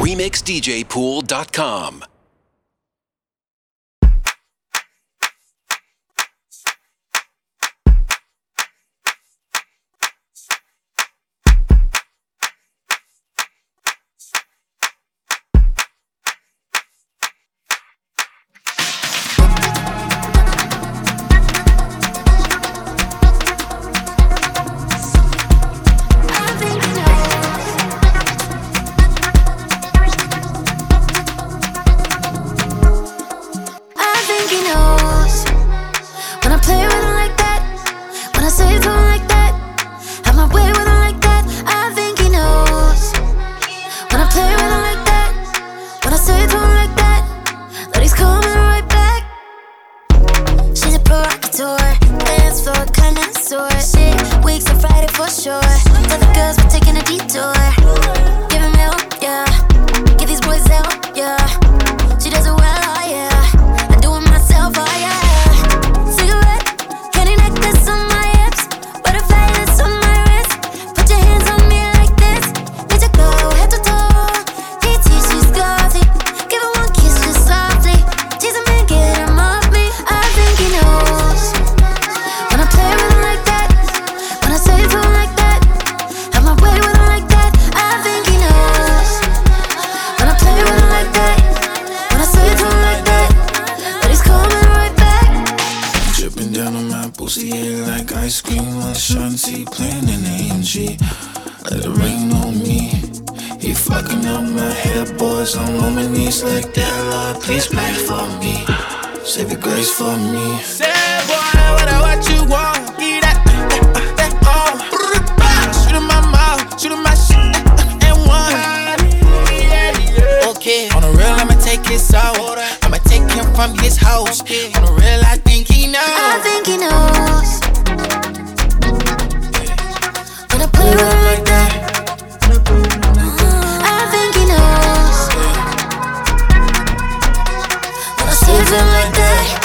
RemixDJPool.com. sure. down on my pussy yeah, like ice cream on Shanti playing in AMG. Let it rain on me. He fucking up my head, boys. I'm on my knees like that, Lord. Please pray for me. Save your grace for me. from his house. On the real, I think he knows. I think he knows. When I play with him like that. Uh-huh. I think he knows. When I him like that.